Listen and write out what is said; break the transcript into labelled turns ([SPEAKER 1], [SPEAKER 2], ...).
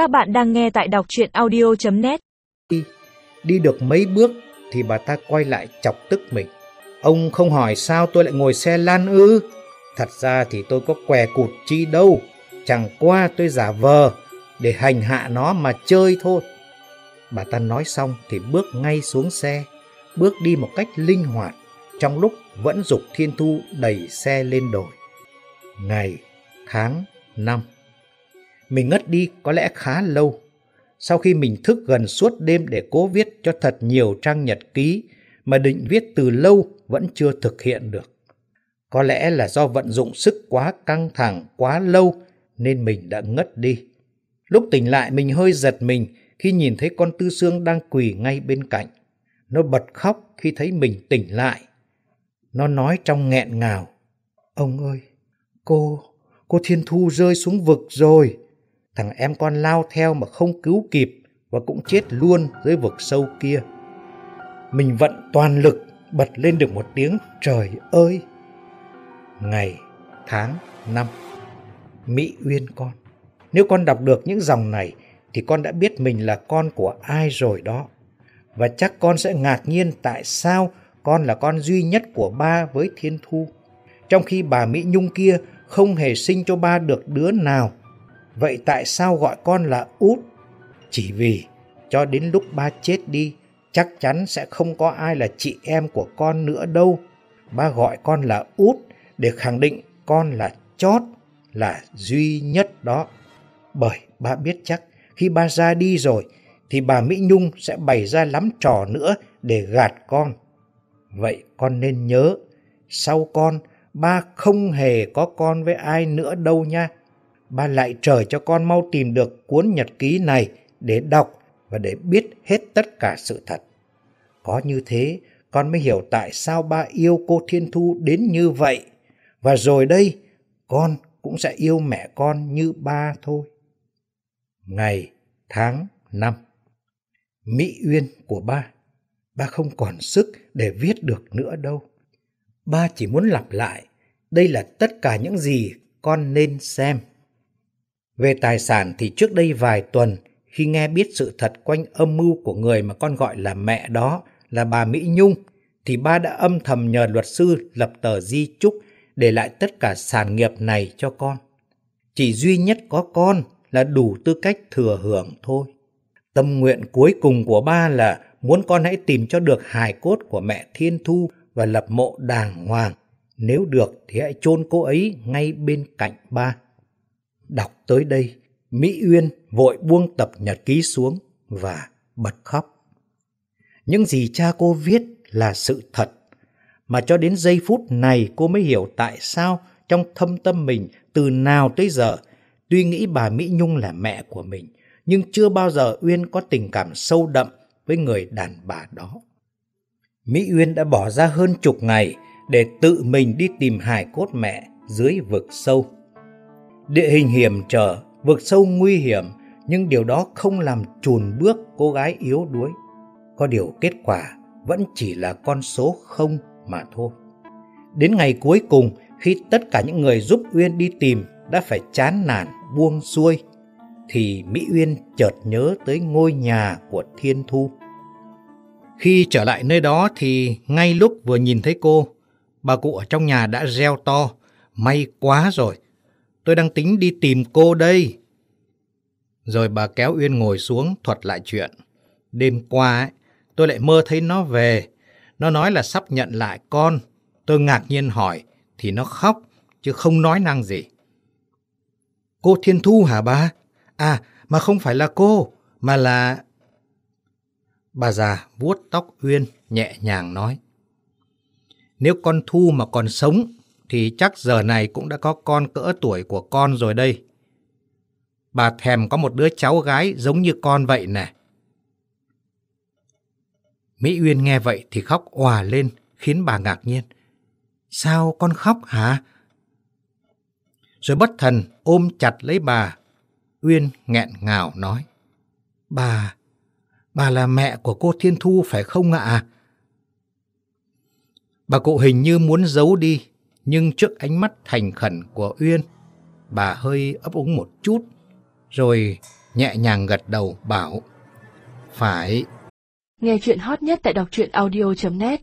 [SPEAKER 1] Các bạn đang nghe tại đọc chuyện audio.net
[SPEAKER 2] Đi, đi được mấy bước thì bà ta quay lại chọc tức mình. Ông không hỏi sao tôi lại ngồi xe lan ư? Thật ra thì tôi có què cụt chi đâu. Chẳng qua tôi giả vờ để hành hạ nó mà chơi thôi. Bà ta nói xong thì bước ngay xuống xe, bước đi một cách linh hoạt, trong lúc vẫn dục Thiên Thu đẩy xe lên đồi. Ngày, tháng, năm. Mình ngất đi có lẽ khá lâu. Sau khi mình thức gần suốt đêm để cố viết cho thật nhiều trang nhật ký mà định viết từ lâu vẫn chưa thực hiện được. Có lẽ là do vận dụng sức quá căng thẳng quá lâu nên mình đã ngất đi. Lúc tỉnh lại mình hơi giật mình khi nhìn thấy con Tư Sương đang quỳ ngay bên cạnh. Nó bật khóc khi thấy mình tỉnh lại. Nó nói trong nghẹn ngào. Ông ơi, cô, cô Thiên Thu rơi xuống vực rồi. Thằng em con lao theo mà không cứu kịp và cũng chết luôn dưới vực sâu kia. Mình vận toàn lực bật lên được một tiếng trời ơi. Ngày, tháng, năm. Mỹ Uyên con. Nếu con đọc được những dòng này thì con đã biết mình là con của ai rồi đó. Và chắc con sẽ ngạc nhiên tại sao con là con duy nhất của ba với Thiên Thu. Trong khi bà Mỹ Nhung kia không hề sinh cho ba được đứa nào. Vậy tại sao gọi con là út? Chỉ vì cho đến lúc ba chết đi, chắc chắn sẽ không có ai là chị em của con nữa đâu. Ba gọi con là út để khẳng định con là chót, là duy nhất đó. Bởi ba biết chắc khi ba ra đi rồi thì bà Mỹ Nhung sẽ bày ra lắm trò nữa để gạt con. Vậy con nên nhớ, sau con, ba không hề có con với ai nữa đâu nha. Ba lại trời cho con mau tìm được cuốn nhật ký này để đọc và để biết hết tất cả sự thật. Có như thế, con mới hiểu tại sao ba yêu cô Thiên Thu đến như vậy. Và rồi đây, con cũng sẽ yêu mẹ con như ba thôi. Ngày, tháng, năm Mỹ Uyên của ba, ba không còn sức để viết được nữa đâu. Ba chỉ muốn lặp lại, đây là tất cả những gì con nên xem. Về tài sản thì trước đây vài tuần, khi nghe biết sự thật quanh âm mưu của người mà con gọi là mẹ đó là bà Mỹ Nhung, thì ba đã âm thầm nhờ luật sư lập tờ di chúc để lại tất cả sản nghiệp này cho con. Chỉ duy nhất có con là đủ tư cách thừa hưởng thôi. Tâm nguyện cuối cùng của ba là muốn con hãy tìm cho được hài cốt của mẹ Thiên Thu và lập mộ đàng hoàng. Nếu được thì hãy chôn cô ấy ngay bên cạnh ba. Đọc tới đây, Mỹ Uyên vội buông tập nhật ký xuống và bật khóc. Những gì cha cô viết là sự thật, mà cho đến giây phút này cô mới hiểu tại sao trong thâm tâm mình từ nào tới giờ tuy nghĩ bà Mỹ Nhung là mẹ của mình, nhưng chưa bao giờ Uyên có tình cảm sâu đậm với người đàn bà đó. Mỹ Uyên đã bỏ ra hơn chục ngày để tự mình đi tìm hài cốt mẹ dưới vực sâu. Địa hình hiểm trở, vực sâu nguy hiểm, nhưng điều đó không làm chùn bước cô gái yếu đuối. Có điều kết quả vẫn chỉ là con số không mà thôi. Đến ngày cuối cùng, khi tất cả những người giúp Uyên đi tìm đã phải chán nản buông xuôi, thì Mỹ Uyên chợt nhớ tới ngôi nhà của Thiên Thu. Khi trở lại nơi đó thì ngay lúc vừa nhìn thấy cô, bà cụ ở trong nhà đã reo to, may quá rồi, tôi đang tính đi tìm cô đây. Rồi bà kéo Uyên ngồi xuống thuật lại chuyện. Đêm qua ấy, tôi lại mơ thấy nó về, nó nói là sắp nhận lại con. Tôi ngạc nhiên hỏi, thì nó khóc, chứ không nói năng gì. Cô Thiên Thu hả ba? À, mà không phải là cô, mà là... Bà già vuốt tóc Uyên nhẹ nhàng nói. Nếu con Thu mà còn sống, thì chắc giờ này cũng đã có con cỡ tuổi của con rồi đây. Bà thèm có một đứa cháu gái giống như con vậy nè. Mỹ Uyên nghe vậy thì khóc òa lên, khiến bà ngạc nhiên. Sao con khóc hả? Rồi bất thần ôm chặt lấy bà. Uyên nghẹn ngào nói. Bà, bà là mẹ của cô Thiên Thu phải không ạ? Bà cụ hình như muốn giấu đi, nhưng trước ánh mắt thành khẩn của Uyên, bà hơi ấp úng một chút, rồi nhẹ nhàng gật đầu bảo. Phải.
[SPEAKER 1] Nghe chuyện hot nhất tại đọc truyện audio.net